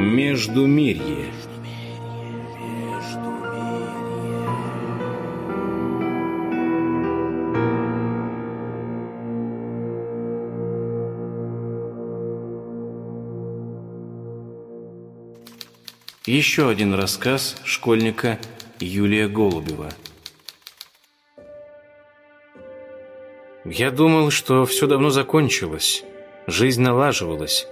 Междумирье. Еще один рассказ школьника Юлия Голубева. Я думал, что все давно закончилось, жизнь налаживалась.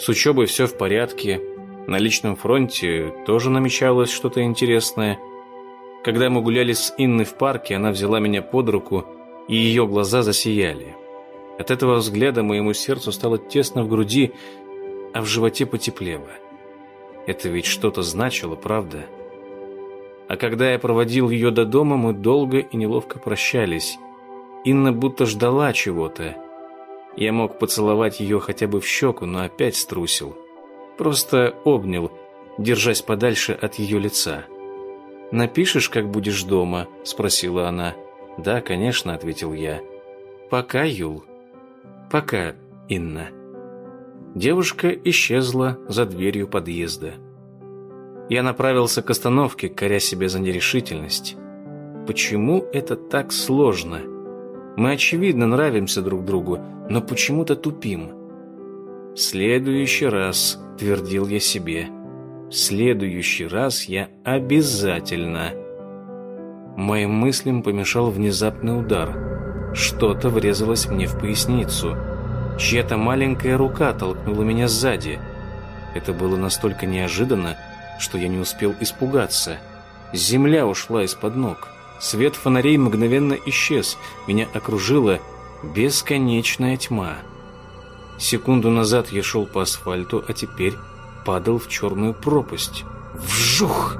С учебой все в порядке, на личном фронте тоже намечалось что-то интересное. Когда мы гуляли с Инной в парке, она взяла меня под руку, и ее глаза засияли. От этого взгляда моему сердцу стало тесно в груди, а в животе потеплело. Это ведь что-то значило, правда? А когда я проводил ее до дома, мы долго и неловко прощались. Инна будто ждала чего-то, я мог поцеловать ее хотя бы в щеку, но опять струсил. Просто обнял, держась подальше от ее лица. «Напишешь, как будешь дома?» – спросила она. «Да, конечно», – ответил я. «Пока, Юл». «Пока, Инна». Девушка исчезла за дверью подъезда. Я направился к остановке, коря себя за нерешительность. Почему это так сложно? Мы, очевидно, нравимся друг другу, но почему-то тупим. «В следующий раз», — твердил я себе, — «в следующий раз я обязательно...» Моим мыслям помешал внезапный удар. Что-то врезалось мне в поясницу. Чья-то маленькая рука толкнула меня сзади. Это было настолько неожиданно, что я не успел испугаться. Земля ушла из-под ног. Свет фонарей мгновенно исчез. Меня окружила бесконечная тьма. Секунду назад я шел по асфальту, а теперь падал в черную пропасть. Вжух!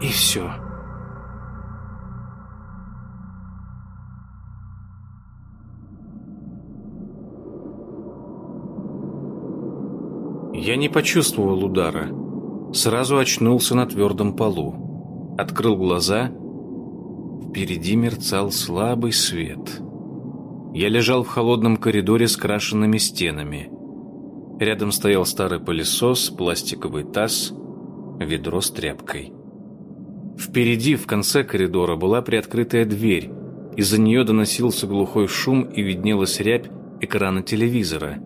И все. Я не почувствовал удара. Сразу очнулся на твердом полу. Открыл глаза — Впереди мерцал слабый свет. Я лежал в холодном коридоре с крашенными стенами. Рядом стоял старый пылесос, пластиковый таз, ведро с тряпкой. Впереди, в конце коридора, была приоткрытая дверь. Из-за нее доносился глухой шум и виднелась рябь экрана телевизора.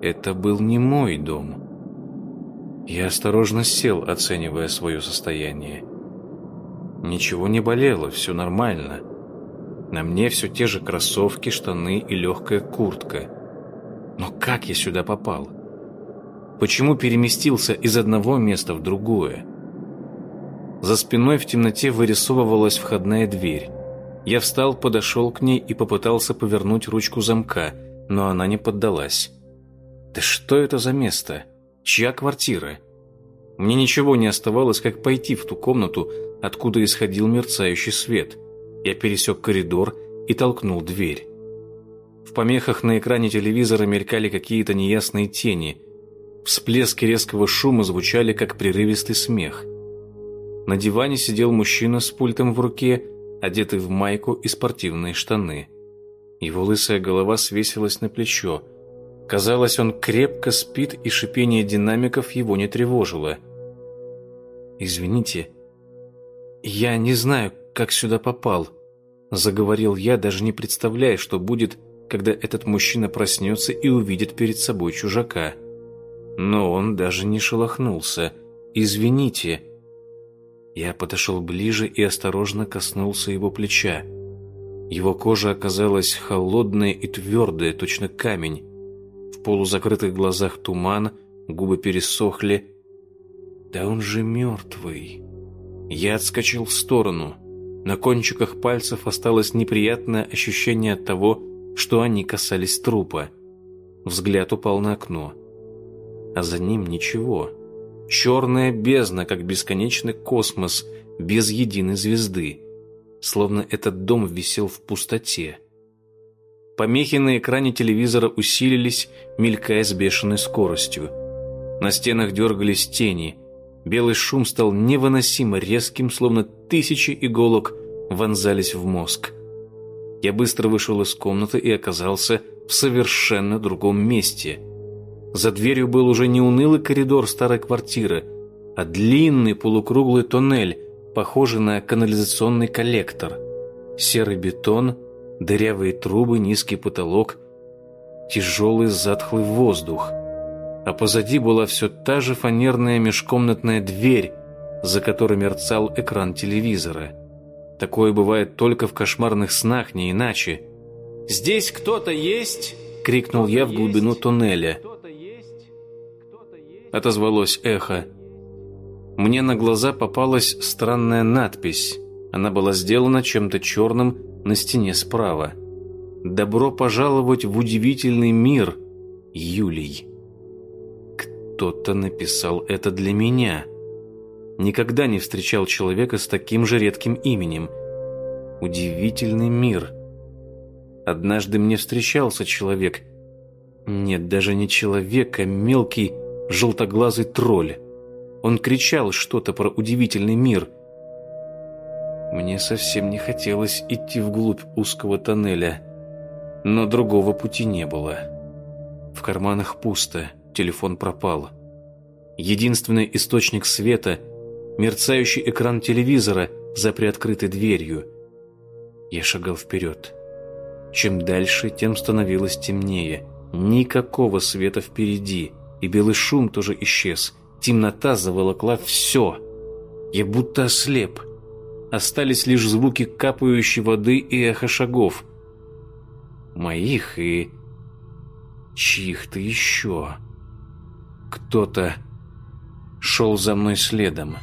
Это был не мой дом. Я осторожно сел, оценивая свое состояние. Ничего не болело, все нормально. На мне все те же кроссовки, штаны и легкая куртка. Но как я сюда попал? Почему переместился из одного места в другое? За спиной в темноте вырисовывалась входная дверь. Я встал, подошел к ней и попытался повернуть ручку замка, но она не поддалась. Да что это за место? Чья квартира? Мне ничего не оставалось, как пойти в ту комнату, откуда исходил мерцающий свет. Я пересек коридор и толкнул дверь. В помехах на экране телевизора мелькали какие-то неясные тени. Всплески резкого шума звучали, как прерывистый смех. На диване сидел мужчина с пультом в руке, одетый в майку и спортивные штаны. Его лысая голова свесилась на плечо. Казалось, он крепко спит, и шипение динамиков его не тревожило. «Извините», «Я не знаю, как сюда попал», — заговорил я, даже не представляя, что будет, когда этот мужчина проснется и увидит перед собой чужака. Но он даже не шелохнулся. «Извините». Я подошел ближе и осторожно коснулся его плеча. Его кожа оказалась холодная и твердая, точно камень. В полузакрытых глазах туман, губы пересохли. «Да он же мертвый!» Я отскочил в сторону. На кончиках пальцев осталось неприятное ощущение от того, что они касались трупа. Взгляд упал на окно. А за ним ничего. Черная бездна, как бесконечный космос, без единой звезды. Словно этот дом висел в пустоте. Помехи на экране телевизора усилились, мелькая с бешеной скоростью. На стенах дергались тени – Белый шум стал невыносимо резким, словно тысячи иголок вонзались в мозг. Я быстро вышел из комнаты и оказался в совершенно другом месте. За дверью был уже не унылый коридор старой квартиры, а длинный полукруглый тоннель, похожий на канализационный коллектор. Серый бетон, дырявые трубы, низкий потолок, тяжелый затхлый воздух. А позади была все та же фанерная межкомнатная дверь, за которой мерцал экран телевизора. Такое бывает только в кошмарных снах, не иначе. «Здесь кто-то есть?» — крикнул я в глубину туннеля. Отозвалось эхо. Мне на глаза попалась странная надпись. Она была сделана чем-то черным на стене справа. «Добро пожаловать в удивительный мир, Юлий». Кто-то написал это для меня. Никогда не встречал человека с таким же редким именем. Удивительный мир. Однажды мне встречался человек. Нет, даже не человек, а мелкий желтоглазый тролль. Он кричал что-то про удивительный мир. Мне совсем не хотелось идти вглубь узкого тоннеля, но другого пути не было. В карманах пусто, телефон пропал. Единственный источник света — мерцающий экран телевизора за приоткрытой дверью. Я шагал вперед. Чем дальше, тем становилось темнее. Никакого света впереди, и белый шум тоже исчез — Темнота заволокла все. Я будто ослеп. Остались лишь звуки капающей воды и эхо шагов. Моих и чьих-то еще. Кто-то шел за мной следом.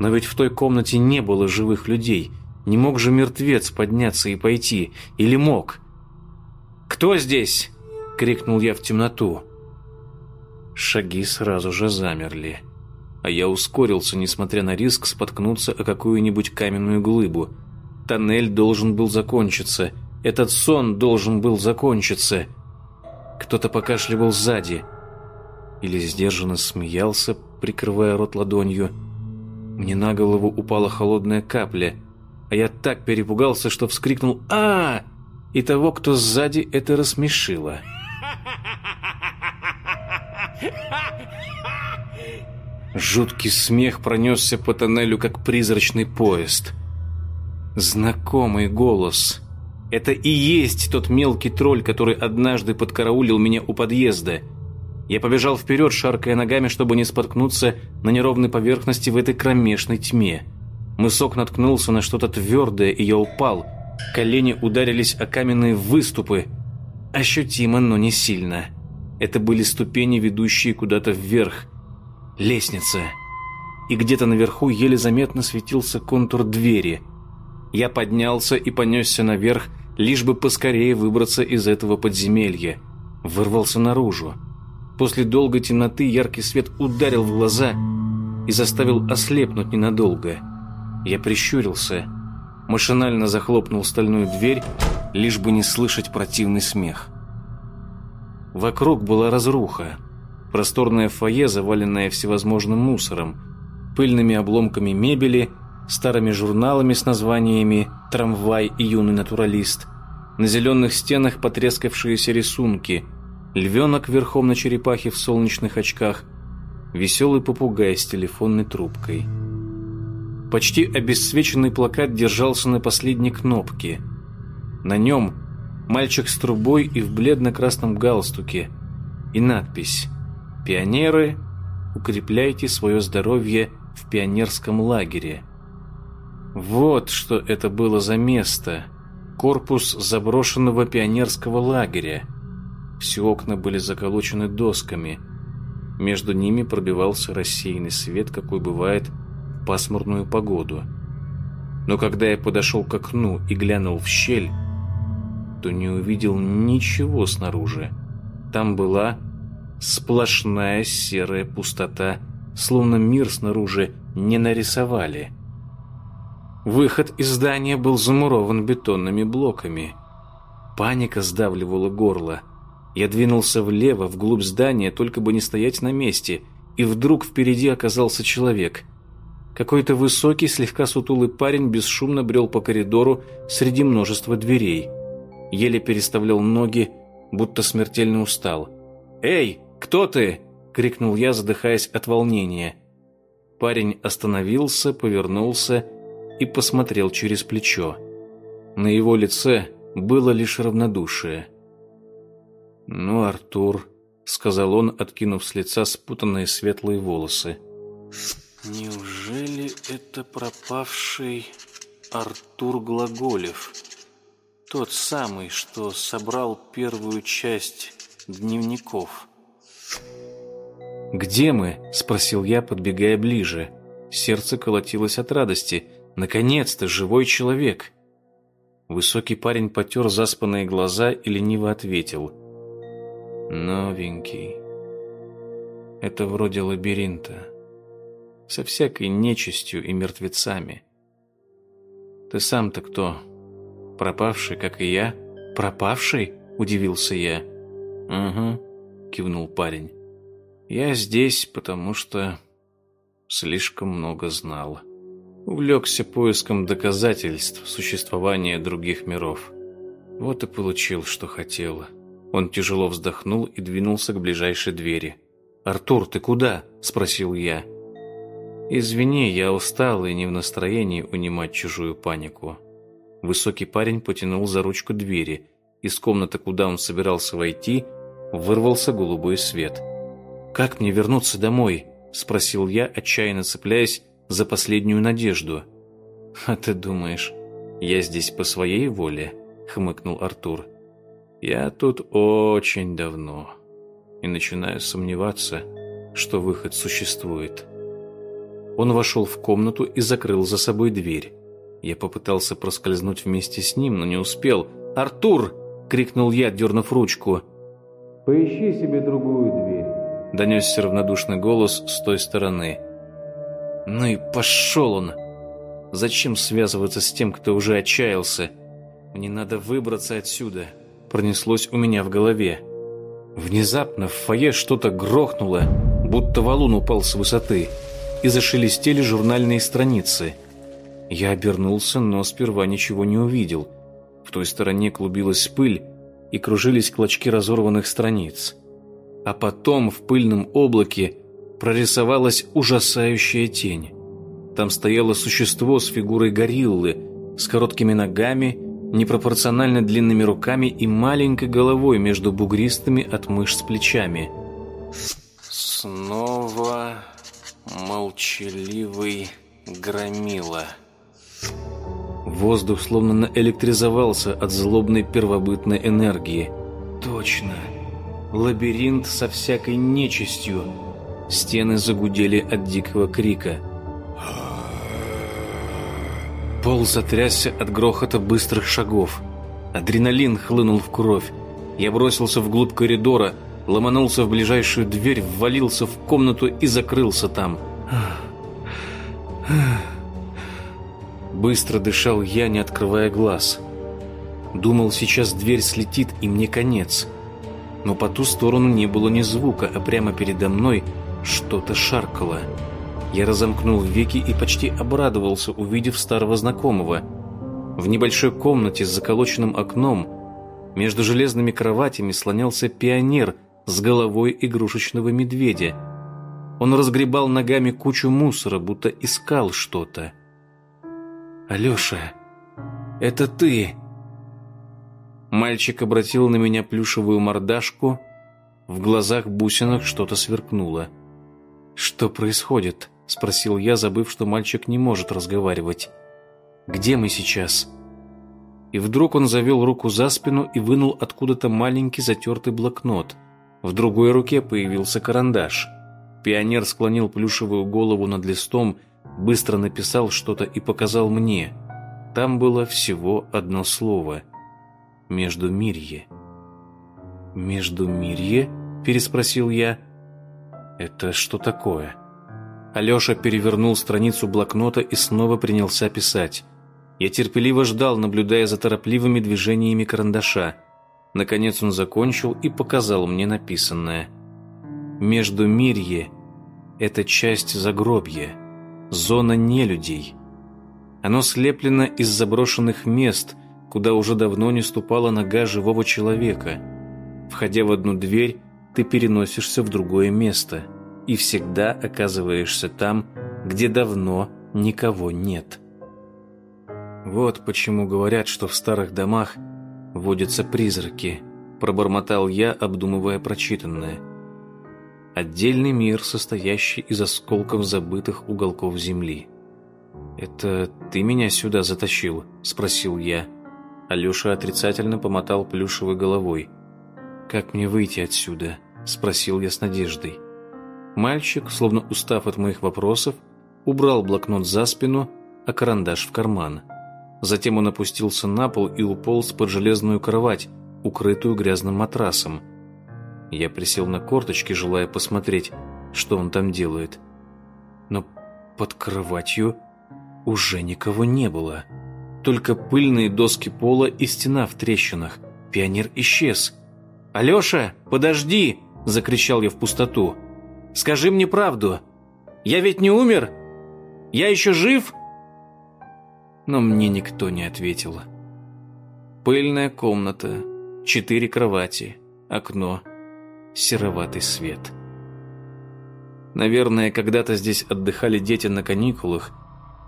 Но ведь в той комнате не было живых людей. Не мог же мертвец подняться и пойти. Или мог? «Кто здесь?» — крикнул я в темноту. Шаги сразу же замерли. А я ускорился, несмотря на риск споткнуться о какую-нибудь каменную глыбу. Тоннель должен был закончиться. Этот сон должен был закончиться. Кто-то покашливал сзади. Или сдержанно смеялся, прикрывая рот ладонью. Мне на голову упала холодная капля, а я так перепугался, что вскрикнул а, -а, И того, кто сзади, это рассмешило. Жуткий смех пронесся по тоннелю, как призрачный поезд. Знакомый голос. Это и есть тот мелкий тролль, который однажды подкараулил меня у подъезда. Я побежал вперед, шаркая ногами, чтобы не споткнуться на неровной поверхности в этой кромешной тьме. Мысок наткнулся на что-то твердое, и я упал. Колени ударились о каменные выступы. Ощутимо, но не сильно. Это были ступени, ведущие куда-то вверх. Лестница. И где-то наверху еле заметно светился контур двери. Я поднялся и понесся наверх, лишь бы поскорее выбраться из этого подземелья. Вырвался наружу. После долгой темноты яркий свет ударил в глаза и заставил ослепнуть ненадолго. Я прищурился, машинально захлопнул стальную дверь, лишь бы не слышать противный смех. Вокруг была разруха. Просторное фойе, заваленное всевозможным мусором, пыльными обломками мебели, старыми журналами с названиями «Трамвай» и «Юный натуралист», на зеленых стенах потрескавшиеся рисунки, львенок верхом на черепахе в солнечных очках, веселый попугай с телефонной трубкой. Почти обесцвеченный плакат держался на последней кнопке. На нем мальчик с трубой и в бледно-красном галстуке, и надпись «Пионеры, укрепляйте свое здоровье в пионерском лагере». Вот что это было за место. Корпус заброшенного пионерского лагеря. Все окна были заколочены досками. Между ними пробивался рассеянный свет, какой бывает в пасмурную погоду. Но когда я подошел к окну и глянул в щель, то не увидел ничего снаружи. Там была сплошная серая пустота, словно мир снаружи не нарисовали. Выход из здания был замурован бетонными блоками. Паника сдавливала горло. Я двинулся влево, вглубь здания, только бы не стоять на месте, и вдруг впереди оказался человек. Какой-то высокий, слегка сутулый парень бесшумно брел по коридору среди множества дверей еле переставлял ноги, будто смертельно устал. «Эй, кто ты?» — крикнул я, задыхаясь от волнения. Парень остановился, повернулся и посмотрел через плечо. На его лице было лишь равнодушие. «Ну, Артур», — сказал он, откинув с лица спутанные светлые волосы. «Неужели это пропавший Артур Глаголев? Тот самый, что собрал первую часть дневников?» «Где мы?» — спросил я, подбегая ближе. Сердце колотилось от радости. «Наконец-то живой человек!» Высокий парень потер заспанные глаза и лениво ответил. «Новенький. Это вроде лабиринта. Со всякой нечистью и мертвецами. Ты сам-то кто? Пропавший, как и я?» «Пропавший?» — удивился я. «Угу», — кивнул парень. Я здесь, потому что слишком много знал. Увлекся поиском доказательств существования других миров. Вот и получил, что хотел. Он тяжело вздохнул и двинулся к ближайшей двери. «Артур, ты куда?» – спросил я. «Извини, я устал и не в настроении унимать чужую панику». Высокий парень потянул за ручку двери. Из комнаты, куда он собирался войти, вырвался голубой свет – «Как мне вернуться домой?» – спросил я, отчаянно цепляясь за последнюю надежду. «А ты думаешь, я здесь по своей воле?» – хмыкнул Артур. «Я тут очень давно и начинаю сомневаться, что выход существует». Он вошел в комнату и закрыл за собой дверь. Я попытался проскользнуть вместе с ним, но не успел. «Артур!» — крикнул я, дернув ручку. «Поищи себе другую дверь». — донесся равнодушный голос с той стороны. «Ну и пошел он! Зачем связываться с тем, кто уже отчаялся? Мне надо выбраться отсюда!» Пронеслось у меня в голове. Внезапно в фойе что-то грохнуло, будто валун упал с высоты, и зашелестели журнальные страницы. Я обернулся, но сперва ничего не увидел. В той стороне клубилась пыль, и кружились клочки разорванных страниц а потом в пыльном облаке прорисовалась ужасающая тень. Там стояло существо с фигурой гориллы, с короткими ногами, непропорционально длинными руками и маленькой головой между бугристыми от мышц плечами. Снова молчаливый громила. Воздух словно наэлектризовался от злобной первобытной энергии. Точно. Лабиринт со всякой нечистью. Стены загудели от дикого крика. Пол затрясся от грохота быстрых шагов. Адреналин хлынул в кровь. Я бросился вглубь коридора, ломанулся в ближайшую дверь, ввалился в комнату и закрылся там. Быстро дышал я, не открывая глаз. Думал, сейчас дверь слетит, и мне конец. — но по ту сторону не было ни звука, а прямо передо мной что-то шаркало. Я разомкнул веки и почти обрадовался, увидев старого знакомого. В небольшой комнате с заколоченным окном между железными кроватями слонялся пионер с головой игрушечного медведя. Он разгребал ногами кучу мусора, будто искал что-то. «Алеша, это ты!» Мальчик обратил на меня плюшевую мордашку. В глазах бусинок что-то сверкнуло. «Что происходит?» — спросил я, забыв, что мальчик не может разговаривать. «Где мы сейчас?» И вдруг он завел руку за спину и вынул откуда-то маленький затертый блокнот. В другой руке появился карандаш. Пионер склонил плюшевую голову над листом, быстро написал что-то и показал мне. Там было всего одно слово — Междумирье. «Междумирье?» – переспросил я. «Это что такое?» Алеша перевернул страницу блокнота и снова принялся писать. Я терпеливо ждал, наблюдая за торопливыми движениями карандаша. Наконец он закончил и показал мне написанное. «Междумирье – это часть загробья, зона нелюдей. Оно слеплено из заброшенных мест – куда уже давно не ступала нога живого человека. Входя в одну дверь, ты переносишься в другое место и всегда оказываешься там, где давно никого нет. Вот почему говорят, что в старых домах водятся призраки, пробормотал я, обдумывая прочитанное. Отдельный мир, состоящий из осколков забытых уголков земли. «Это ты меня сюда затащил?» – спросил я. Алеша отрицательно помотал плюшевой головой. «Как мне выйти отсюда?» – спросил я с надеждой. Мальчик, словно устав от моих вопросов, убрал блокнот за спину, а карандаш в карман. Затем он опустился на пол и уполз под железную кровать, укрытую грязным матрасом. Я присел на корточки, желая посмотреть, что он там делает. Но под кроватью уже никого не было. Только пыльные доски пола и стена в трещинах. Пионер исчез. «Алеша, подожди!» – закричал я в пустоту. «Скажи мне правду. Я ведь не умер? Я еще жив?» Но мне никто не ответил. Пыльная комната, четыре кровати, окно, сероватый свет. Наверное, когда-то здесь отдыхали дети на каникулах,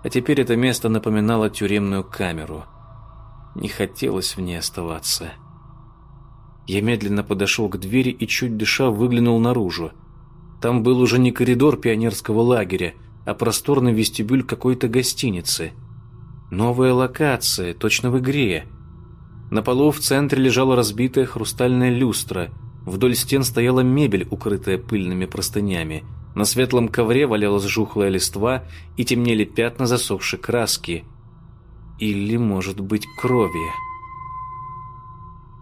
а теперь это место напоминало тюремную камеру. Не хотелось в ней оставаться. Я медленно подошел к двери и, чуть дыша, выглянул наружу. Там был уже не коридор пионерского лагеря, а просторный вестибюль какой-то гостиницы. Новая локация, точно в игре. На полу в центре лежала разбитая хрустальная люстра. Вдоль стен стояла мебель, укрытая пыльными простынями. На светлом ковре валялась жухлая листва и темнели пятна засохшей краски. Или, может быть, крови.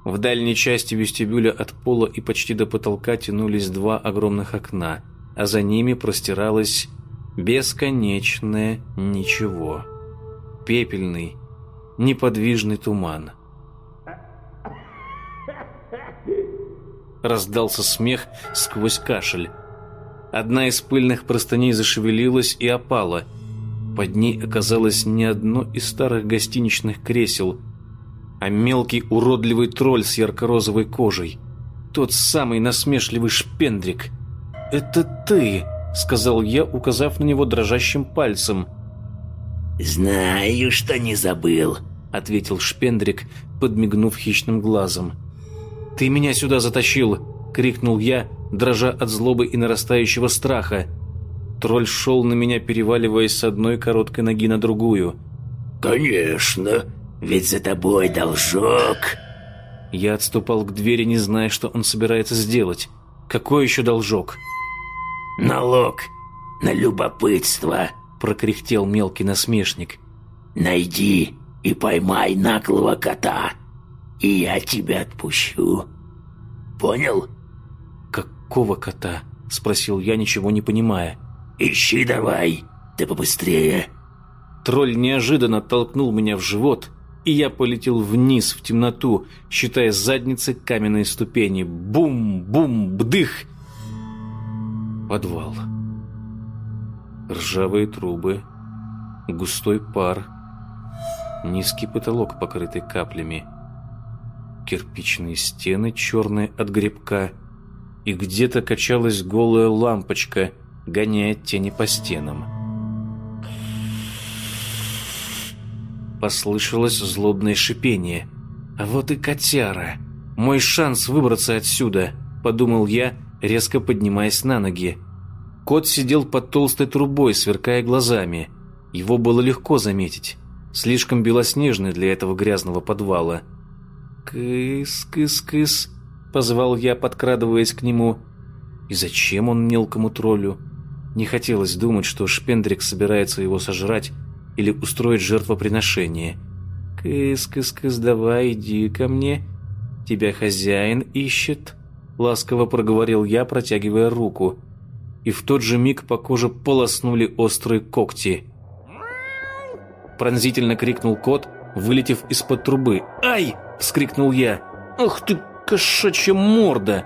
В дальней части вестибюля от пола и почти до потолка тянулись два огромных окна, а за ними простиралось бесконечное ничего. Пепельный, неподвижный туман. Раздался смех сквозь кашель. Одна из пыльных простыней зашевелилась и опала. Под ней оказалось не одно из старых гостиничных кресел – а мелкий уродливый тролль с ярко-розовой кожей. Тот самый насмешливый шпендрик. «Это ты!» — сказал я, указав на него дрожащим пальцем. «Знаю, что не забыл», — ответил шпендрик, подмигнув хищным глазом. «Ты меня сюда затащил!» — крикнул я, дрожа от злобы и нарастающего страха. Тролль шел на меня, переваливаясь с одной короткой ноги на другую. «Конечно!» Ведь за тобой должок. Я отступал к двери, не зная, что он собирается сделать. Какой еще должок? Налог на любопытство, прокряхтел мелкий насмешник. Найди и поймай наглого кота, и я тебя отпущу. Понял? Какого кота? спросил я, ничего не понимая. Ищи давай, ты побыстрее. Тролль неожиданно толкнул меня в живот и я полетел вниз в темноту, считая задницы каменные ступени. Бум-бум-бдых! Подвал. Ржавые трубы, густой пар, низкий потолок, покрытый каплями, кирпичные стены, черные от грибка, и где-то качалась голая лампочка, гоняя тени по стенам. Послышалось злобное шипение. «А вот и котяра! Мой шанс выбраться отсюда!» – подумал я, резко поднимаясь на ноги. Кот сидел под толстой трубой, сверкая глазами. Его было легко заметить. Слишком белоснежный для этого грязного подвала. «Кыс-кыс-кыс», — позвал я, подкрадываясь к нему. «И зачем он мелкому троллю?» Не хотелось думать, что Шпендрик собирается его сожрать, или устроить жертвоприношение. «Кыс-кыс-кыс, давай, иди ко мне. Тебя хозяин ищет», — ласково проговорил я, протягивая руку. И в тот же миг по коже полоснули острые когти. Пронзительно крикнул кот, вылетев из-под трубы. «Ай!» — вскрикнул я. «Ах ты, кошачья морда!»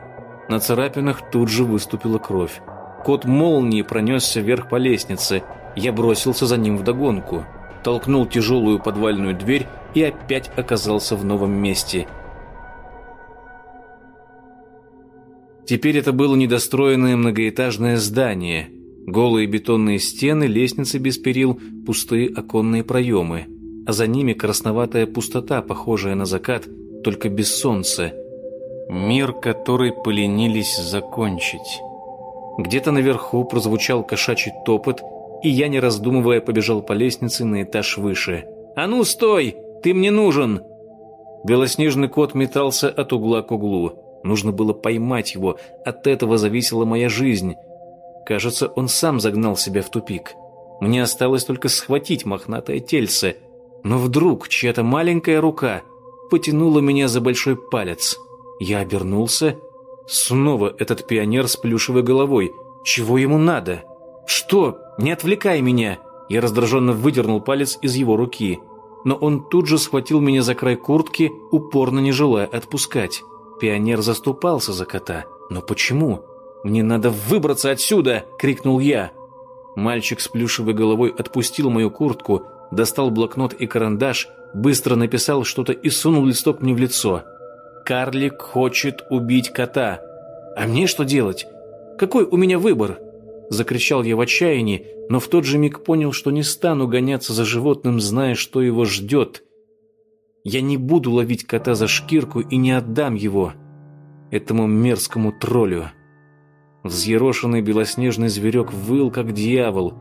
На царапинах тут же выступила кровь. Кот молнии пронесся вверх по лестнице — я бросился за ним вдогонку, толкнул тяжелую подвальную дверь и опять оказался в новом месте. Теперь это было недостроенное многоэтажное здание. Голые бетонные стены, лестницы без перил, пустые оконные проемы. А за ними красноватая пустота, похожая на закат, только без солнца. Мир, который поленились закончить. Где-то наверху прозвучал кошачий топот, и я, не раздумывая, побежал по лестнице на этаж выше. «А ну, стой! Ты мне нужен!» Белоснежный кот метался от угла к углу. Нужно было поймать его, от этого зависела моя жизнь. Кажется, он сам загнал себя в тупик. Мне осталось только схватить мохнатое тельце. Но вдруг чья-то маленькая рука потянула меня за большой палец. Я обернулся. Снова этот пионер с плюшевой головой. Чего ему надо? Что? Не отвлекай меня! Я раздраженно выдернул палец из его руки. Но он тут же схватил меня за край куртки, упорно не желая отпускать. Пионер заступался за кота. Но почему? «Мне надо выбраться отсюда!» — крикнул я. Мальчик с плюшевой головой отпустил мою куртку, достал блокнот и карандаш, быстро написал что-то и сунул листок мне в лицо. «Карлик хочет убить кота. А мне что делать? Какой у меня выбор?» Закричал я в отчаянии, но в тот же миг понял, что не стану гоняться за животным, зная, что его ждет. Я не буду ловить кота за шкирку и не отдам его этому мерзкому троллю. Взъерошенный белоснежный зверек выл, как дьявол.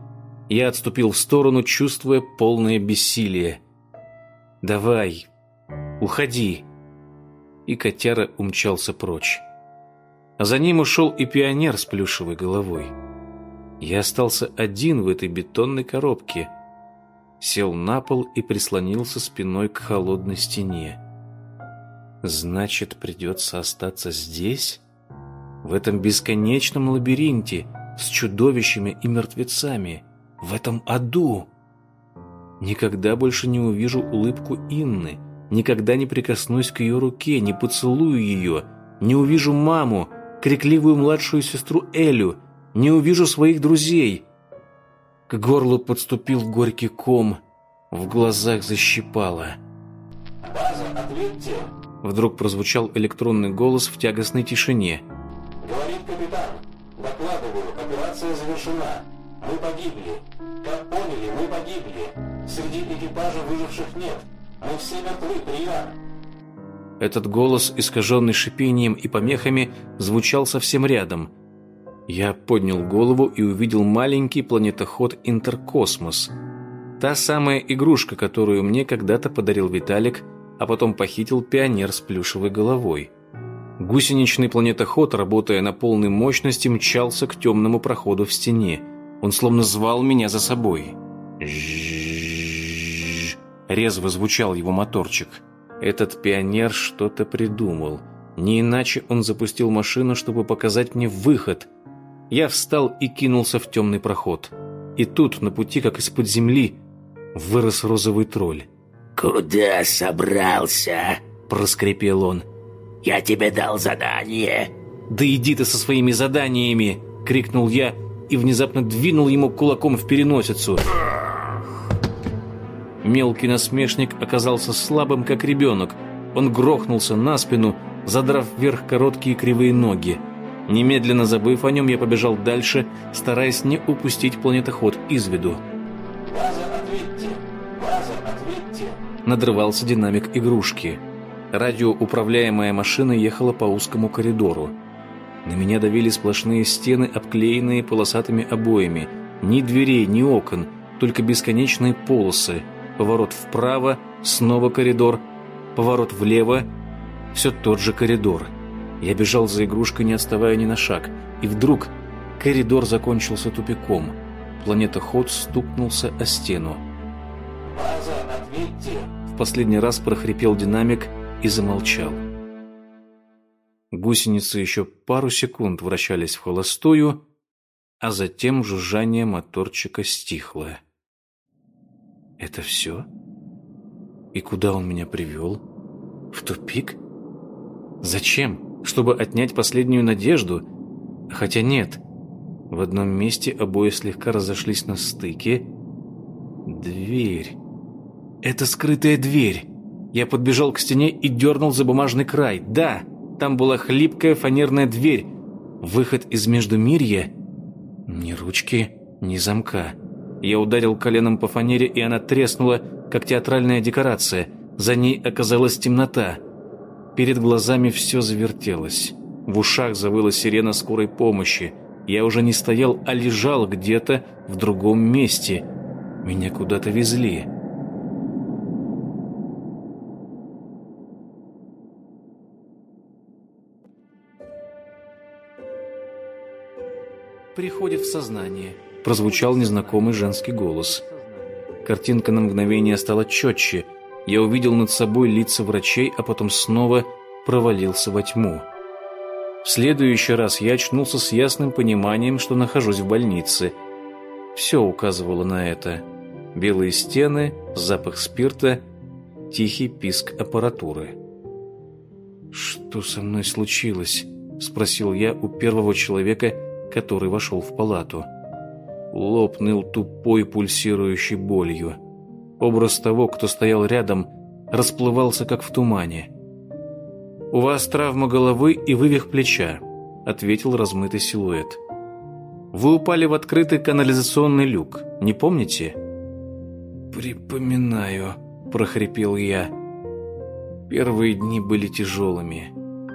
Я отступил в сторону, чувствуя полное бессилие. «Давай, уходи!» И котяра умчался прочь. А за ним ушел и пионер с плюшевой головой. Я остался один в этой бетонной коробке — сел на пол и прислонился спиной к холодной стене. Значит, придется остаться здесь? В этом бесконечном лабиринте с чудовищами и мертвецами, в этом аду. Никогда больше не увижу улыбку Инны, никогда не прикоснусь к ее руке, не поцелую ее, не увижу маму, крикливую младшую сестру Элю, не увижу своих друзей. К горлу подступил горький ком, в глазах защипало. «База, ответьте!» Вдруг прозвучал электронный голос в тягостной тишине. «Говорит капитан. Докладываю, операция завершена. Мы погибли. Как поняли, мы погибли. Среди экипажа выживших нет. Мы все мертвы, прием!» Этот голос, искаженный шипением и помехами, звучал совсем рядом – я поднял голову и увидел маленький планетоход «Интеркосмос». Та самая игрушка, которую мне когда-то подарил Виталик, а потом похитил пионер с плюшевой головой. Гусеничный планетоход, работая на полной мощности, мчался к темному проходу в стене. Он словно звал меня за собой. Резво звучал его моторчик. Этот пионер что-то придумал. Не иначе он запустил машину, чтобы показать мне выход – я встал и кинулся в темный проход. И тут, на пути, как из-под земли, вырос розовый тролль. «Куда собрался?» – проскрипел он. «Я тебе дал задание». «Да иди ты со своими заданиями!» – крикнул я и внезапно двинул ему кулаком в переносицу. Мелкий насмешник оказался слабым, как ребенок. Он грохнулся на спину, задрав вверх короткие кривые ноги. Немедленно забыв о нем, я побежал дальше, стараясь не упустить планетоход из виду. «База, ответьте! База, ответьте!» Надрывался динамик игрушки. Радиоуправляемая машина ехала по узкому коридору. На меня давили сплошные стены, обклеенные полосатыми обоями. Ни дверей, ни окон, только бесконечные полосы. Поворот вправо, снова коридор, поворот влево, все тот же коридор. Я бежал за игрушкой, не отставая ни на шаг. И вдруг коридор закончился тупиком. Планета-ход стукнулся о стену. «База, ответьте!» В последний раз прохрипел динамик и замолчал. Гусеницы еще пару секунд вращались в холостую, а затем жужжание моторчика стихло. «Это все? И куда он меня привел? В тупик? Зачем?» Чтобы отнять последнюю надежду. Хотя нет. В одном месте обои слегка разошлись на стыке. Дверь. Это скрытая дверь. Я подбежал к стене и дернул за бумажный край. Да, там была хлипкая фанерная дверь, Выход из Междумирья? Ни ручки, ни замка. Я ударил коленом по фанере, и она треснула, как театральная декорация. За ней оказалась темнота. Перед глазами все завертелось. В ушах завыла сирена скорой помощи. Я уже не стоял, а лежал где-то в другом месте. Меня куда-то везли. приходит в сознание», – прозвучал незнакомый женский голос. Картинка на мгновение стала четче. Я увидел над собой лица врачей, а потом снова провалился во тьму. В следующий раз я очнулся с ясным пониманием, что нахожусь в больнице. Все указывало на это. Белые стены, запах спирта, тихий писк аппаратуры. «Что со мной случилось?» – спросил я у первого человека, который вошел в палату. Лоб ныл тупой пульсирующей болью. Образ того, кто стоял рядом, расплывался, как в тумане. «У вас травма головы и вывих плеча», — ответил размытый силуэт. «Вы упали в открытый канализационный люк, не помните?» «Припоминаю», — прохрипел я. Первые дни были тяжелыми.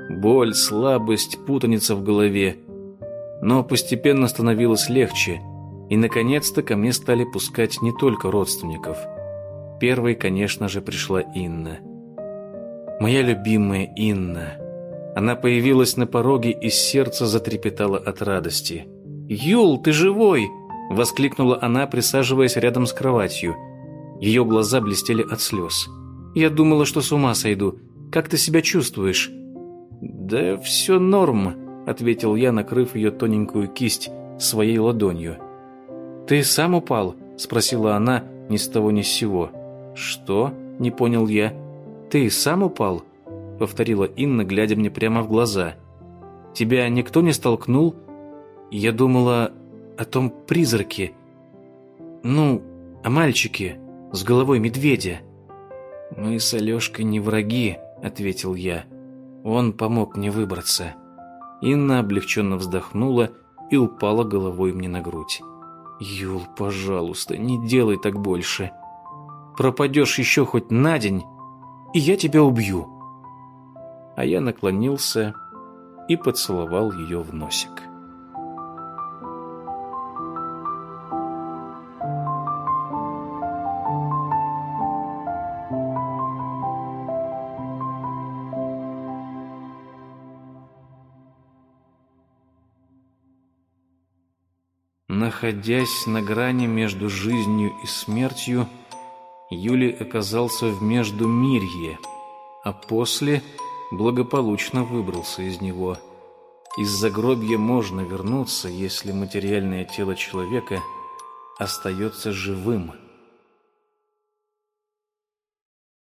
Боль, слабость, путаница в голове — но постепенно становилось легче, и, наконец-то, ко мне стали пускать не только родственников. Первой, конечно же, пришла Инна. Моя любимая Инна. Она появилась на пороге, и сердце затрепетало от радости. «Юл, ты живой!» — воскликнула она, присаживаясь рядом с кроватью. Ее глаза блестели от слез. «Я думала, что с ума сойду. Как ты себя чувствуешь?» «Да все норм», ответил я, накрыв ее тоненькую кисть своей ладонью. «Ты сам упал?» – спросила она ни с того ни с сего. «Что?» – не понял я. «Ты сам упал?» – повторила Инна, глядя мне прямо в глаза. «Тебя никто не столкнул?» Я думала о том призраке. Ну, о мальчике с головой медведя. «Мы с Алешкой не враги», — ответил я. «Он помог мне выбраться». Инна облегченно вздохнула и упала головой мне на грудь. «Юл, пожалуйста, не делай так больше. Пропадешь еще хоть на день, и я тебя убью». А я наклонился и поцеловал ее в носик. Находясь на грани между жизнью и смертью, Юлий оказался в Междумирье, а после благополучно выбрался из него. Из загробья можно вернуться, если материальное тело человека остается живым –